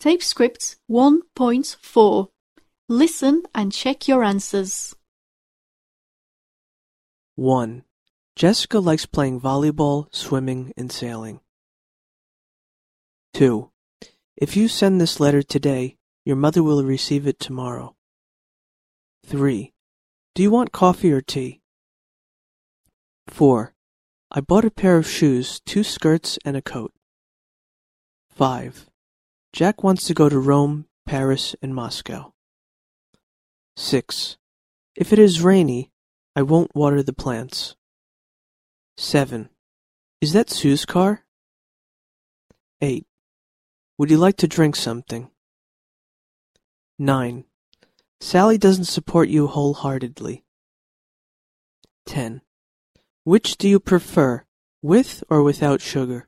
Tape script 1.4 Listen and check your answers. 1. Jessica likes playing volleyball, swimming, and sailing. 2. If you send this letter today, your mother will receive it tomorrow. 3. Do you want coffee or tea? 4. I bought a pair of shoes, two skirts, and a coat. 5. Jack wants to go to Rome, Paris, and Moscow. 6. If it is rainy, I won't water the plants. 7. Is that Sue's car? 8. Would you like to drink something? 9. Sally doesn't support you wholeheartedly. 10. Which do you prefer, with or without sugar?